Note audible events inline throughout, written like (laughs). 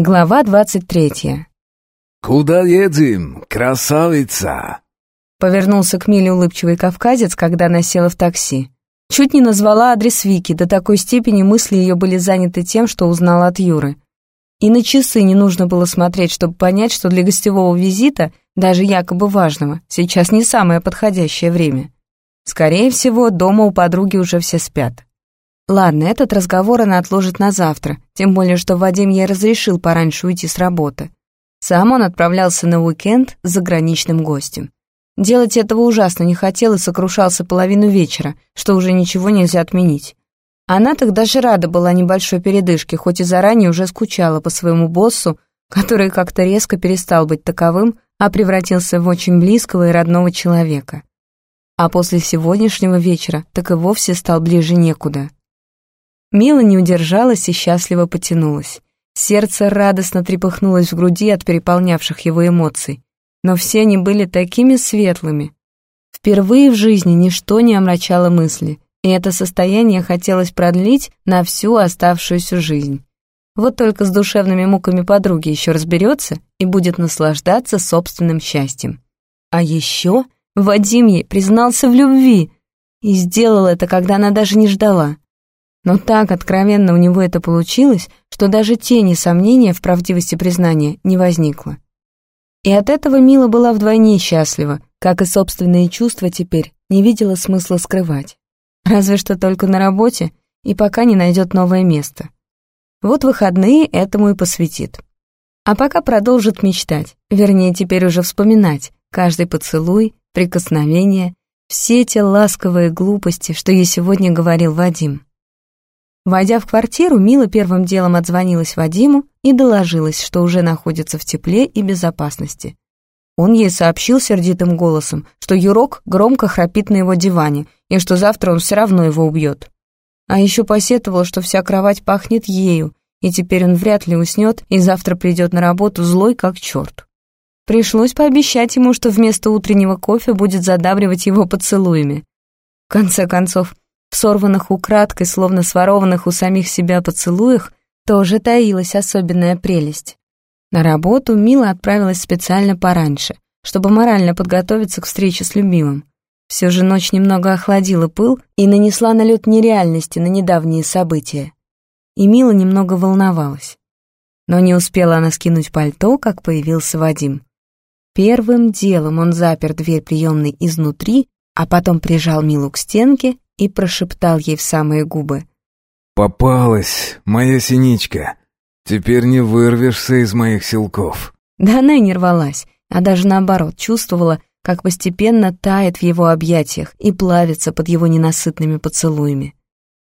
Глава двадцать третья. «Куда едем, красавица?» Повернулся к Миле улыбчивый кавказец, когда она села в такси. Чуть не назвала адрес Вики, до такой степени мысли ее были заняты тем, что узнала от Юры. И на часы не нужно было смотреть, чтобы понять, что для гостевого визита, даже якобы важного, сейчас не самое подходящее время. Скорее всего, дома у подруги уже все спят. Ладно, этот разговор она отложит на завтра, тем более, что Вадим ей разрешил пораньше уйти с работы. Сам он отправлялся на уикенд с заграничным гостем. Делать этого ужасно не хотел и сокрушался половину вечера, что уже ничего нельзя отменить. Она так даже рада была небольшой передышке, хоть и заранее уже скучала по своему боссу, который как-то резко перестал быть таковым, а превратился в очень близкого и родного человека. А после сегодняшнего вечера так и вовсе стал ближе некуда. Мила не удержалась и счастливо потянулась. Сердце радостно трепыхнулось в груди от переполнявших его эмоций. Но все они были такими светлыми. Впервые в жизни ничто не омрачало мысли, и это состояние хотелось продлить на всю оставшуюся жизнь. Вот только с душевными муками подруги еще разберется и будет наслаждаться собственным счастьем. А еще Вадим ей признался в любви и сделал это, когда она даже не ждала. Но так откровенно у него это получилось, что даже тени сомнения в правдивости признания не возникло. И от этого Мила была вдвойне счастлива, как и собственные чувства теперь не видела смысла скрывать. Разве что только на работе и пока не найдет новое место. Вот выходные этому и посвятит. А пока продолжит мечтать, вернее, теперь уже вспоминать каждый поцелуй, прикосновение, все те ласковые глупости, что ей сегодня говорил Вадим. Войдя в квартиру, Мила первым делом отзвонилась Вадиму и доложилась, что уже находится в тепле и безопасности. Он ей сообщил сердитым голосом, что Юрок громко храпит на его диване и что завтра он все равно его убьет. А еще посетовал, что вся кровать пахнет ею, и теперь он вряд ли уснет и завтра придет на работу злой как черт. Пришлось пообещать ему, что вместо утреннего кофе будет задабривать его поцелуями. В конце концов, в сорванных украдкой, словно сворованных у самих себя поцелуях, тоже таилась особенная прелесть. На работу Мила отправилась специально пораньше, чтобы морально подготовиться к встрече с любимым. Все же ночь немного охладила пыл и нанесла налет нереальности на недавние события. И Мила немного волновалась. Но не успела она скинуть пальто, как появился Вадим. Первым делом он запер дверь приемной изнутри, а потом прижал Милу к стенке и прошептал ей в самые губы. «Попалась, моя синичка. Теперь не вырвешься из моих силков». Да она и не рвалась, а даже наоборот чувствовала, как постепенно тает в его объятиях и плавится под его ненасытными поцелуями.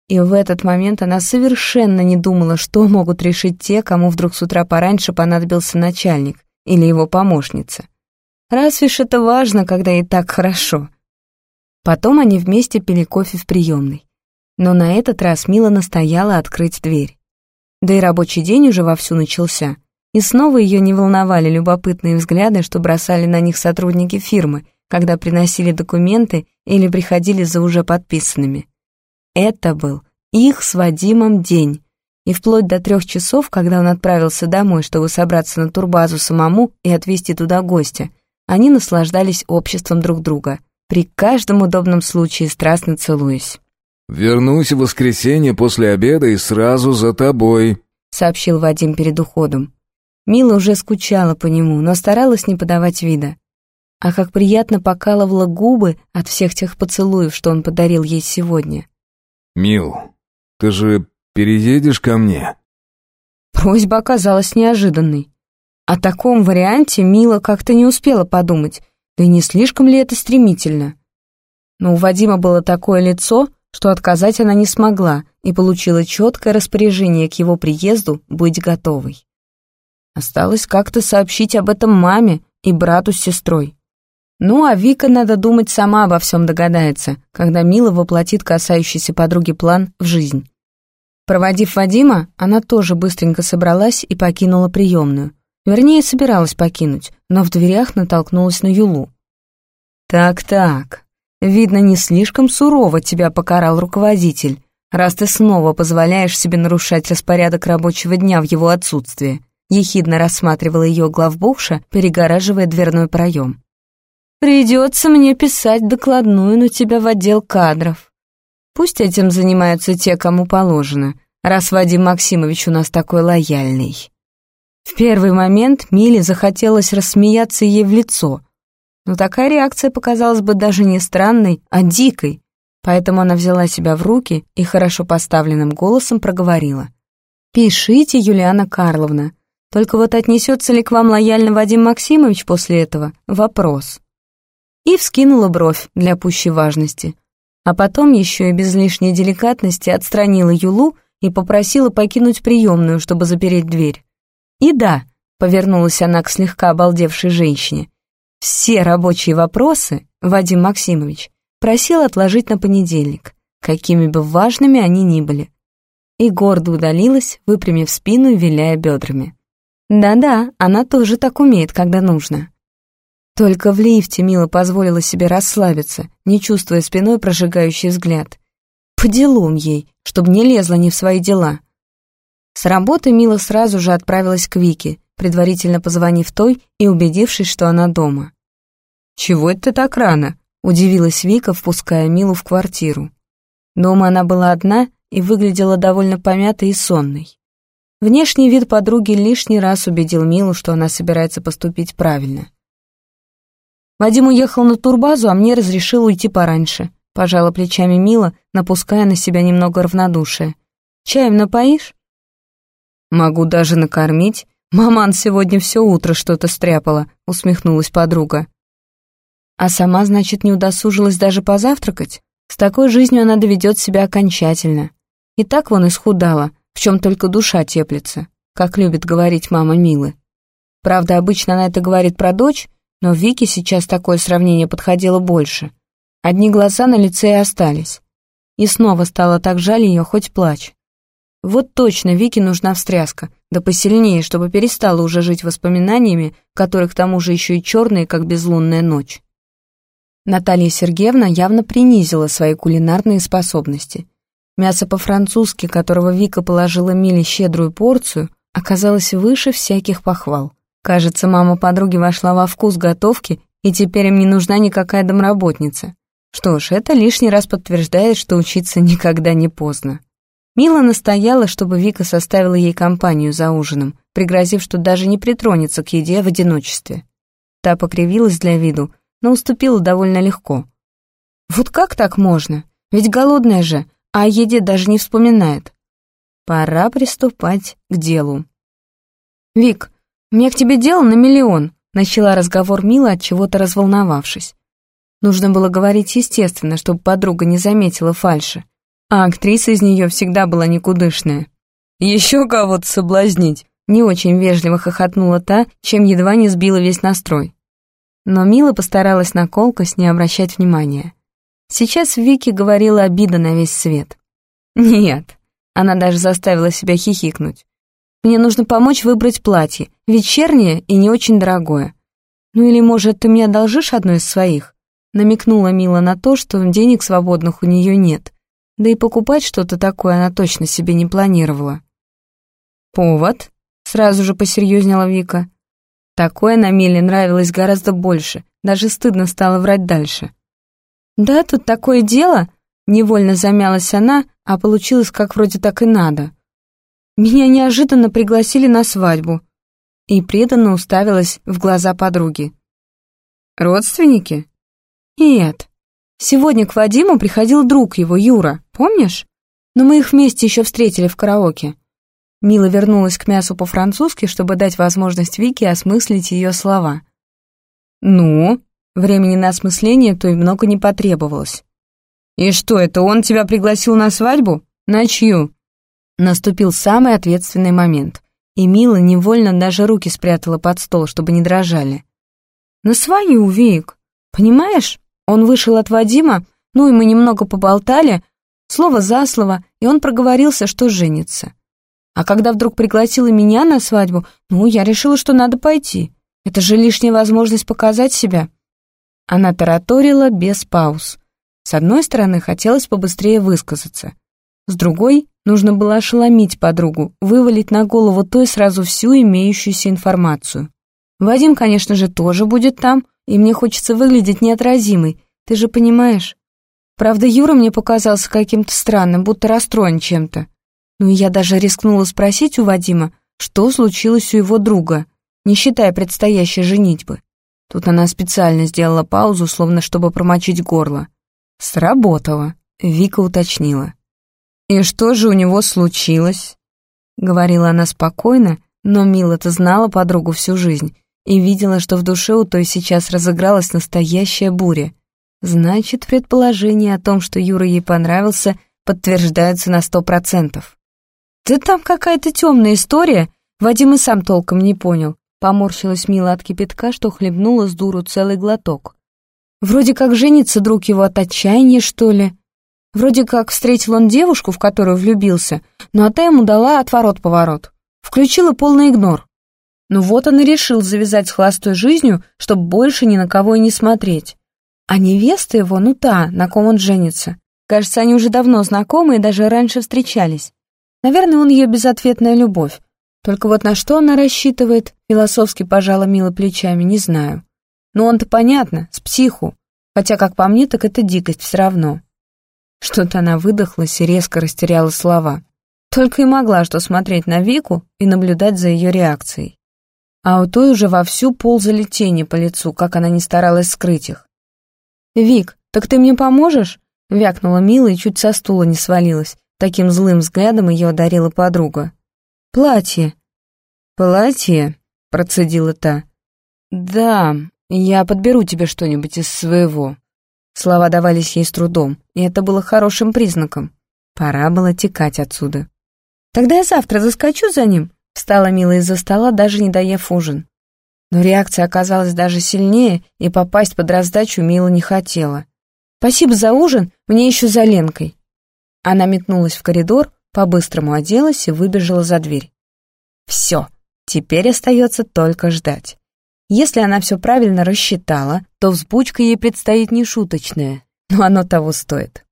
И в этот момент она совершенно не думала, что могут решить те, кому вдруг с утра пораньше понадобился начальник или его помощница. Разве ж это важно, когда и так хорошо? Потом они вместе пили кофе в приемной. Но на этот раз Мила настояла открыть дверь. Да и рабочий день уже вовсю начался. И снова ее не волновали любопытные взгляды, что бросали на них сотрудники фирмы, когда приносили документы или приходили за уже подписанными. Это был их с Вадимом день. И вплоть до трех часов, когда он отправился домой, чтобы собраться на турбазу самому и отвезти туда гостя, они наслаждались обществом друг друга — при каждом удобном случае страстно целуясь. «Вернусь в воскресенье после обеда и сразу за тобой», — сообщил Вадим перед уходом. Мила уже скучала по нему, но старалась не подавать вида. А как приятно покалывала губы от всех тех поцелуев, что он подарил ей сегодня. «Мил, ты же переедешь ко мне?» Просьба оказалась неожиданной. О таком варианте Мила как-то не успела подумать, да не слишком ли это стремительно? Но у Вадима было такое лицо, что отказать она не смогла и получила четкое распоряжение к его приезду быть готовой. Осталось как-то сообщить об этом маме и брату с сестрой. Ну, а Вика, надо думать, сама обо всем догадается, когда Мила воплотит касающийся подруги план в жизнь. Проводив Вадима, она тоже быстренько собралась и покинула приемную. Вернее, собиралась покинуть, но в дверях натолкнулась на Юлу. «Так-так, видно, не слишком сурово тебя покарал руководитель, раз ты снова позволяешь себе нарушать распорядок рабочего дня в его отсутствие. ехидно рассматривала ее главбухша, перегораживая дверной проем. «Придется мне писать докладную на тебя в отдел кадров. Пусть этим занимаются те, кому положено, раз Вадим Максимович у нас такой лояльный». В первый момент Миле захотелось рассмеяться ей в лицо, но такая реакция показалась бы даже не странной, а дикой, поэтому она взяла себя в руки и хорошо поставленным голосом проговорила. «Пишите, Юлиана Карловна, только вот отнесется ли к вам лояльно Вадим Максимович после этого? Вопрос». И вскинула бровь для пущей важности, а потом еще и без лишней деликатности отстранила Юлу и попросила покинуть приемную, чтобы запереть дверь. И да, повернулась она к слегка обалдевшей женщине, все рабочие вопросы Вадим Максимович просил отложить на понедельник, какими бы важными они ни были. И гордо удалилась, выпрямив спину и виляя бедрами. Да-да, она тоже так умеет, когда нужно. Только в лифте Мила позволила себе расслабиться, не чувствуя спиной прожигающий взгляд. По делам ей, чтобы не лезла не в свои дела. С работы Мила сразу же отправилась к Вике, предварительно позвонив той и убедившись, что она дома. «Чего это так рано?» — удивилась Вика, впуская Милу в квартиру. Дома она была одна и выглядела довольно помятой и сонной. Внешний вид подруги лишний раз убедил Милу, что она собирается поступить правильно. Вадим уехал на турбазу, а мне разрешил уйти пораньше. Пожала плечами Мила, напуская на себя немного равнодушия. «Чаем напоишь?» «Могу даже накормить. Маман сегодня все утро что-то стряпала», — усмехнулась подруга. «А сама, значит, не удосужилась даже позавтракать? С такой жизнью она доведет себя окончательно. И так вон исхудала, в чем только душа теплится, как любит говорить мама Милы. Правда, обычно она это говорит про дочь, но Вике сейчас такое сравнение подходило больше. Одни глаза на лице и остались. И снова стало так жаль ее, хоть плачь. Вот точно Вике нужна встряска, да посильнее, чтобы перестала уже жить воспоминаниями, которые к тому же еще и черные, как безлунная ночь. Наталья Сергеевна явно принизила свои кулинарные способности. Мясо по-французски, которого Вика положила Миле щедрую порцию, оказалось выше всяких похвал. Кажется, мама подруги вошла во вкус готовки, и теперь им не нужна никакая домработница. Что ж, это лишний раз подтверждает, что учиться никогда не поздно. Мила настояла, чтобы Вика составила ей компанию за ужином, пригрозив, что даже не притронется к еде в одиночестве. Та покривилась для виду, но уступила довольно легко. Вот как так можно? Ведь голодная же, а о еде даже не вспоминает. Пора приступать к делу. «Вик, у меня к тебе дело на миллион», — начала разговор Мила, от чего-то разволновавшись. Нужно было говорить естественно, чтобы подруга не заметила фальши а актриса из нее всегда была никудышная. «Еще кого-то соблазнить!» Не очень вежливо хохотнула та, чем едва не сбила весь настрой. Но Мила постаралась на колкость не обращать внимания. Сейчас Вики говорила обида на весь свет. «Нет», она даже заставила себя хихикнуть. «Мне нужно помочь выбрать платье, вечернее и не очень дорогое. Ну или, может, ты мне одолжишь одно из своих?» Намекнула Мила на то, что денег свободных у нее нет. Да и покупать что-то такое она точно себе не планировала. «Повод?» — сразу же посерьезнела Вика. Такое на Миле нравилось гораздо больше, даже стыдно стало врать дальше. «Да, тут такое дело», — невольно замялась она, а получилось как вроде так и надо. «Меня неожиданно пригласили на свадьбу» и преданно уставилась в глаза подруги. «Родственники?» «Нет, Сегодня к Вадиму приходил друг его, Юра, помнишь? Но мы их вместе еще встретили в караоке. Мила вернулась к мясу по-французски, чтобы дать возможность Вике осмыслить ее слова. «Ну?» Времени на осмысление то и много не потребовалось. «И что, это он тебя пригласил на свадьбу? На чью?» Наступил самый ответственный момент, и Мила невольно даже руки спрятала под стол, чтобы не дрожали. «На свою, Вик, понимаешь?» Он вышел от Вадима, ну и мы немного поболтали, слово за слово, и он проговорился, что женится. А когда вдруг пригласила меня на свадьбу, ну, я решила, что надо пойти. Это же лишняя возможность показать себя. Она тараторила без пауз. С одной стороны, хотелось побыстрее высказаться. С другой, Нужно было ошеломить подругу, вывалить на голову той сразу всю имеющуюся информацию. Вадим, конечно же, тоже будет там, и мне хочется выглядеть неотразимой, ты же понимаешь? Правда, Юра мне показался каким-то странным, будто расстроен чем-то. Ну и я даже рискнула спросить у Вадима, что случилось у его друга, не считая предстоящей женитьбы. Тут она специально сделала паузу, словно чтобы промочить горло. Сработало, Вика уточнила. «И что же у него случилось?» Говорила она спокойно, но Мила-то знала подругу всю жизнь и видела, что в душе у той сейчас разыгралась настоящая буря. Значит, предположение о том, что Юра ей понравился, подтверждаются на сто процентов. «Да там какая-то темная история», Вадим и сам толком не понял. Поморщилась Мила от кипятка, что хлебнула с дуру целый глоток. Вроде как женится друг его от отчаяния, что ли. Вроде как встретил он девушку, в которую влюбился, но та ему дала отворот-поворот. Включила полный игнор. Ну вот он и решил завязать с холостой жизнью, чтобы больше ни на кого и не смотреть. А невеста его, ну та, на ком он женится. Кажется, они уже давно знакомы и даже раньше встречались. Наверное, он ее безответная любовь. Только вот на что она рассчитывает, философски пожала Мила плечами, не знаю. Но он-то понятно, с психу. Хотя, как по мне, так это дикость все равно. Что-то она выдохлась и резко растеряла слова. Только и могла что смотреть на Вику и наблюдать за ее реакцией. А у той уже вовсю ползали тени по лицу, как она не старалась скрыть их. «Вик, так ты мне поможешь?» — вякнула Мила и чуть со стула не свалилась. Таким злым взглядом ее одарила подруга. «Платье». «Платье?» — процедила та. «Да, я подберу тебе что-нибудь из своего». Слова давались ей с трудом, и это было хорошим признаком. Пора было текать отсюда. «Тогда я завтра заскочу за ним», — встала Мила из-за стола, даже не доев ужин. Но реакция оказалась даже сильнее, и попасть под раздачу Мила не хотела. «Спасибо за ужин, мне еще за Ленкой». Она метнулась в коридор, по-быстрому оделась и выбежала за дверь. Все, теперь остается только ждать. Если она все правильно рассчитала, то взбучка ей предстоит нешуточная, но оно того стоит.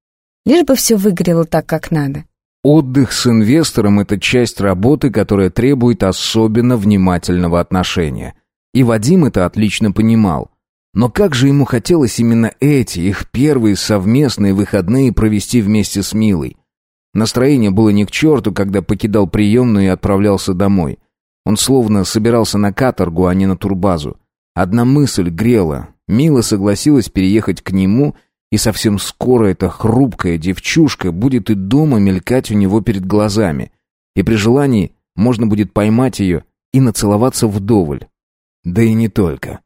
Лишь бы все выгорело так, как надо. Отдых с инвестором – это часть работы, которая требует особенно внимательного отношения – и Вадим это отлично понимал. Но как же ему хотелось именно эти, их первые совместные выходные провести вместе с Милой. Настроение было не к черту, когда покидал приемную и отправлялся домой. Он словно собирался на каторгу, а не на турбазу. Одна мысль грела. Мила согласилась переехать к нему, и совсем скоро эта хрупкая девчушка будет и дома мелькать у него перед глазами. И при желании можно будет поймать ее и нацеловаться вдоволь. Да и не только.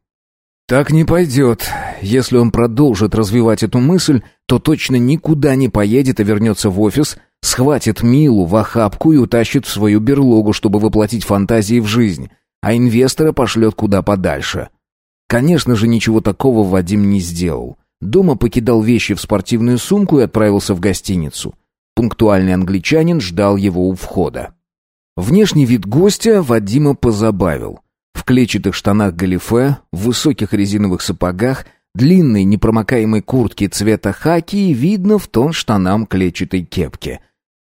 Так не пойдет. Если он продолжит развивать эту мысль, то точно никуда не поедет и вернется в офис, схватит Милу в охапку и утащит в свою берлогу, чтобы воплотить фантазии в жизнь, а инвестора пошлет куда подальше. Конечно же, ничего такого Вадим не сделал. Дома покидал вещи в спортивную сумку и отправился в гостиницу. Пунктуальный англичанин ждал его у входа. Внешний вид гостя Вадима позабавил. В клетчатых штанах галифе, в высоких резиновых сапогах, длинной непромокаемой куртке цвета хаки и видно в тон штанам клетчатой кепки.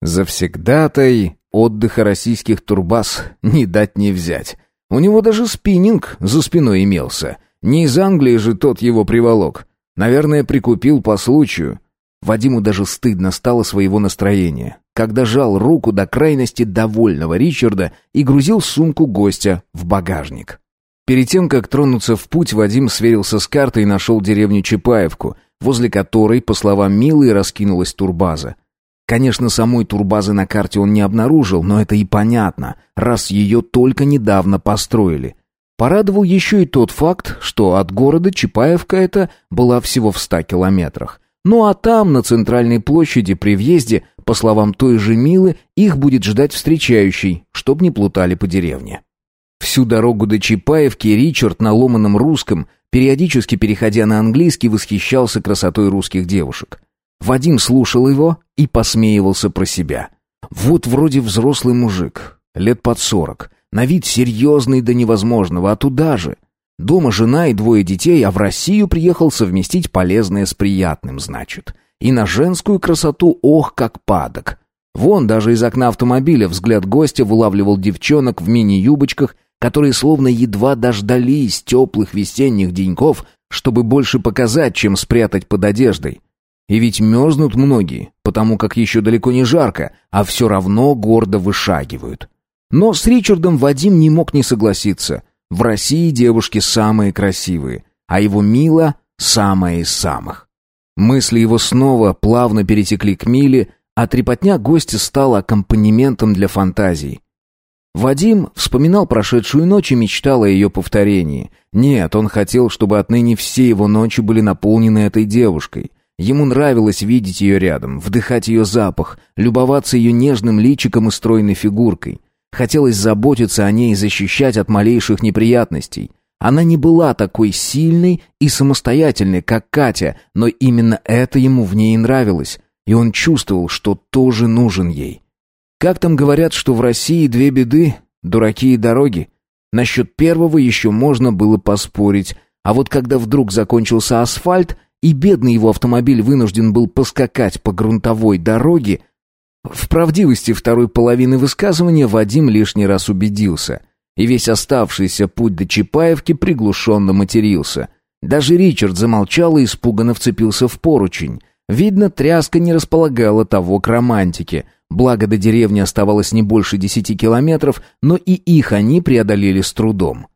Завсегдатай отдыха российских турбаз не дать не взять. У него даже спиннинг за спиной имелся. Не из Англии же тот его приволок. Наверное, прикупил по случаю. Вадиму даже стыдно стало своего настроения когда жал руку до крайности довольного Ричарда и грузил сумку гостя в багажник. Перед тем, как тронуться в путь, Вадим сверился с картой и нашел деревню Чапаевку, возле которой, по словам Милы, раскинулась турбаза. Конечно, самой турбазы на карте он не обнаружил, но это и понятно, раз ее только недавно построили. Порадовал еще и тот факт, что от города Чапаевка это была всего в ста километрах. Ну а там, на центральной площади при въезде, по словам той же Милы, их будет ждать встречающий, чтоб не плутали по деревне. Всю дорогу до Чапаевки Ричард на ломаном русском, периодически переходя на английский, восхищался красотой русских девушек. Вадим слушал его и посмеивался про себя. Вот вроде взрослый мужик, лет под сорок, на вид серьезный до невозможного, а туда же. Дома жена и двое детей, а в Россию приехал совместить полезное с приятным, значит. И на женскую красоту ох, как падок. Вон даже из окна автомобиля взгляд гостя вылавливал девчонок в мини-юбочках, которые словно едва дождались теплых весенних деньков, чтобы больше показать, чем спрятать под одеждой. И ведь мерзнут многие, потому как еще далеко не жарко, а все равно гордо вышагивают. Но с Ричардом Вадим не мог не согласиться. В России девушки самые красивые, а его Мила самая из самых. Мысли его снова плавно перетекли к Миле, а трепотня гостя стала аккомпанементом для фантазий. Вадим вспоминал прошедшую ночь и мечтал о ее повторении. Нет, он хотел, чтобы отныне все его ночи были наполнены этой девушкой. Ему нравилось видеть ее рядом, вдыхать ее запах, любоваться ее нежным личиком и стройной фигуркой. Хотелось заботиться о ней и защищать от малейших неприятностей. Она не была такой сильной и самостоятельной, как Катя, но именно это ему в ней нравилось, и он чувствовал, что тоже нужен ей. Как там говорят, что в России две беды — дураки и дороги? Насчет первого еще можно было поспорить, а вот когда вдруг закончился асфальт, и бедный его автомобиль вынужден был поскакать по грунтовой дороге, в правдивости второй половины высказывания Вадим лишний раз убедился — и весь оставшийся путь до Чапаевки приглушенно матерился. Даже Ричард замолчал и испуганно вцепился в поручень. Видно, тряска не располагала того к романтике. Благо до деревни оставалось не больше десяти километров, но и их они преодолели с трудом.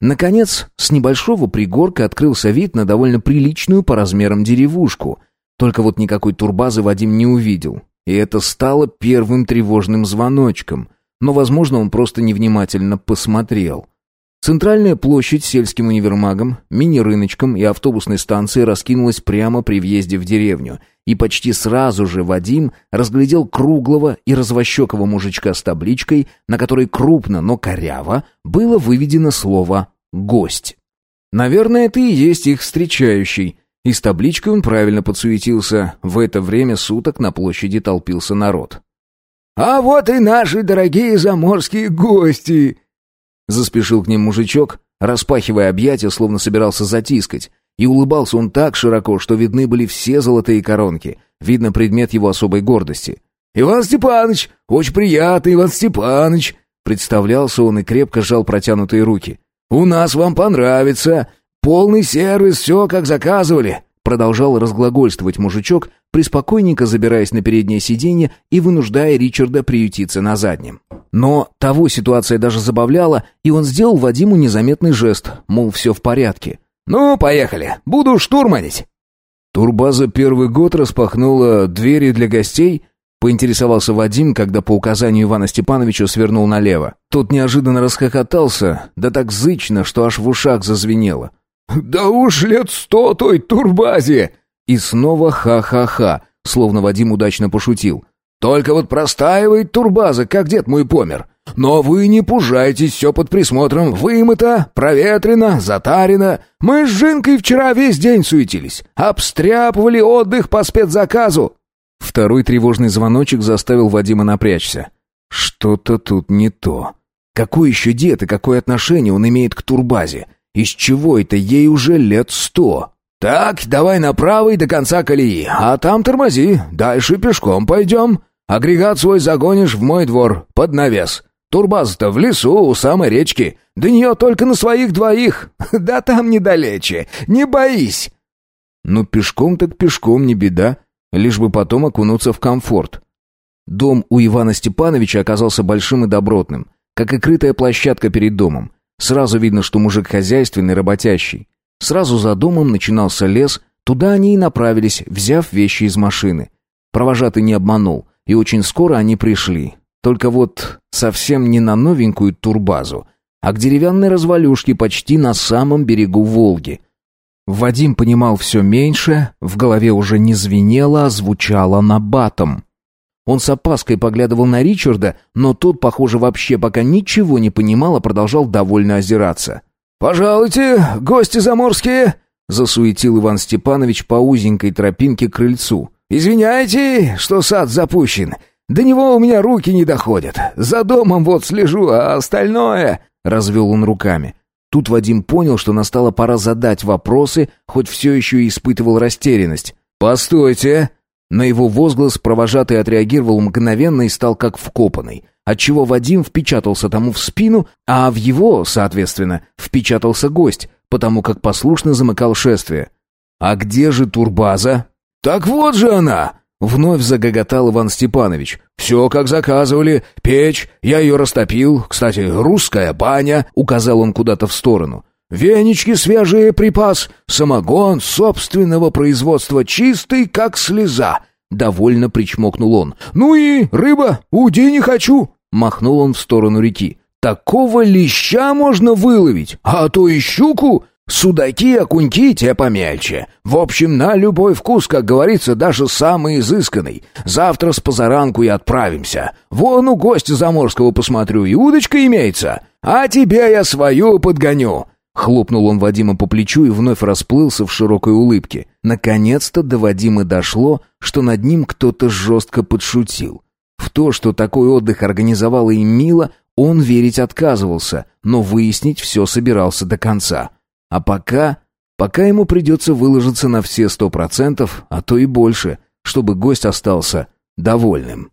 Наконец, с небольшого пригорка открылся вид на довольно приличную по размерам деревушку. Только вот никакой турбазы Вадим не увидел. И это стало первым тревожным звоночком — но, возможно, он просто невнимательно посмотрел. Центральная площадь с сельским универмагом, мини-рыночком и автобусной станцией раскинулась прямо при въезде в деревню, и почти сразу же Вадим разглядел круглого и развощекого мужичка с табличкой, на которой крупно, но коряво было выведено слово «гость». Наверное, это и есть их встречающий. И с табличкой он правильно подсуетился. В это время суток на площади толпился народ. «А вот и наши дорогие заморские гости!» Заспешил к ним мужичок, распахивая объятия, словно собирался затискать. И улыбался он так широко, что видны были все золотые коронки. Видно предмет его особой гордости. «Иван Степанович! Очень приятно, Иван Степанович!» Представлялся он и крепко сжал протянутые руки. «У нас вам понравится! Полный сервис, все как заказывали!» Продолжал разглагольствовать мужичок, приспокойненько забираясь на переднее сиденье и вынуждая Ричарда приютиться на заднем. Но того ситуация даже забавляла, и он сделал Вадиму незаметный жест, мол, все в порядке. «Ну, поехали, буду штурманить». Турбаза первый год распахнула двери для гостей, поинтересовался Вадим, когда по указанию Ивана Степановича свернул налево. Тот неожиданно расхохотался, да так зычно, что аж в ушах зазвенело. «Да уж лет сто той турбазе!» И снова ха-ха-ха, словно Вадим удачно пошутил. «Только вот простаивает турбаза, как дед мой помер. Но вы не пужайтесь, все под присмотром. Вымыто, проветрено, затарено. Мы с Жинкой вчера весь день суетились. Обстряпывали отдых по спецзаказу». Второй тревожный звоночек заставил Вадима напрячься. «Что-то тут не то. Какой еще дед и какое отношение он имеет к турбазе? Из чего это ей уже лет сто?» «Так, давай направо и до конца колеи, а там тормози, дальше пешком пойдем. Агрегат свой загонишь в мой двор, под навес. Турбаза-то в лесу, у самой речки. До нее только на своих двоих. (laughs) Да там недалече, не боись». «Ну, пешком так пешком, не беда, лишь бы потом окунуться в комфорт». Дом у Ивана Степановича оказался большим и добротным, как и крытая площадка перед домом. Сразу видно, что мужик хозяйственный, работящий. Сразу за домом начинался лес, туда они и направились, взяв вещи из машины. Провожатый не обманул, и очень скоро они пришли. Только вот совсем не на новенькую турбазу, а к деревянной развалюшке почти на самом берегу Волги. Вадим понимал все меньше, в голове уже не звенело, а звучало набатом. Он с опаской поглядывал на Ричарда, но тот, похоже, вообще пока ничего не понимал, а продолжал довольно озираться. «Пожалуйте, гости заморские!» — засуетил Иван Степанович по узенькой тропинке к крыльцу. «Извиняйте, что сад запущен. До него у меня руки не доходят. За домом вот слежу, а остальное...» — развел он руками. Тут Вадим понял, что настала пора задать вопросы, хоть все еще и испытывал растерянность. «Постойте!» На его возглас провожатый отреагировал мгновенно и стал как вкопанный, отчего Вадим впечатался тому в спину, а в его, соответственно, впечатался гость, потому как послушно замыкал шествие. «А где же турбаза?» «Так вот же она!» Вновь загоготал Иван Степанович. «Все, как заказывали. Печь, я ее растопил. Кстати, русская баня», — указал он куда-то в сторону. «Венички свежие припас. Самогон собственного производства чистый, как слеза». Довольно причмокнул он. «Ну и рыба, уди не хочу!» Махнул он в сторону реки. «Такого леща можно выловить, а то и щуку!» Судаки, окуньки те помельче. В общем, на любой вкус, как говорится, даже самый изысканный. Завтра с позаранку и отправимся. Вон у гостя заморского посмотрю, и удочка имеется. А тебе я свою подгоню». Хлопнул он Вадима по плечу и вновь расплылся в широкой улыбке. Наконец-то до Вадима дошло, что над ним кто-то жестко подшутил. В то, что такой отдых организовала им Мила, он верить отказывался, но выяснить все собирался до конца. А пока... Пока ему придется выложиться на все сто процентов, а то и больше, чтобы гость остался довольным.